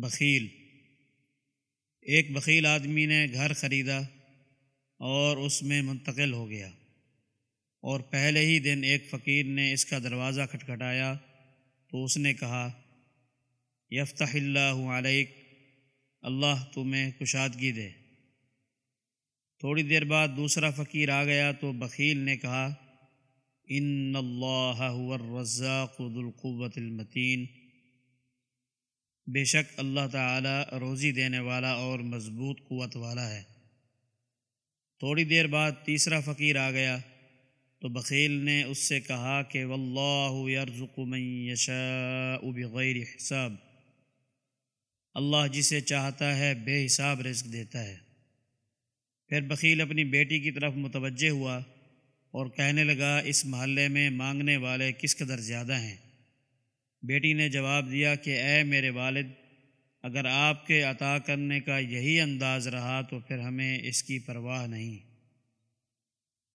بخیل۔ ایک بخیل آدمی نے گھر خریدا اور اس میں منتقل ہو گیا۔ اور پہلے ہی دن ایک فقیر نے اس کا دروازہ کھٹکھٹایا تو اس نے کہا، یفتح اللہ علیک، اللہ تمہیں کشادگی دے۔ تھوڑی دیر بعد دوسرا فقیر آ گیا تو بخیل نے کہا، ان اللہ هو الرزاق ذو القوت المتین۔ بے شک اللہ تعالی روزی دینے والا اور مضبوط قوت والا ہے۔ تھوڑی دیر بعد تیسرا فقیر آ گیا تو بخیل نے اس سے کہا کہ واللہ یرزق من یشاء بغیر حساب۔ اللہ جسے چاہتا ہے بے حساب رزق دیتا ہے۔ پھر بخیل اپنی بیٹی کی طرف متوجہ ہوا اور کہنے لگا، اس محلے میں مانگنے والے کس قدر زیادہ ہیں؟ بیٹی نے جواب دیا کہ اے میرے والد، اگر آپ کے عطا کرنے کا یہی انداز رہا تو پھر ہمیں اس کی پرواہ نہیں۔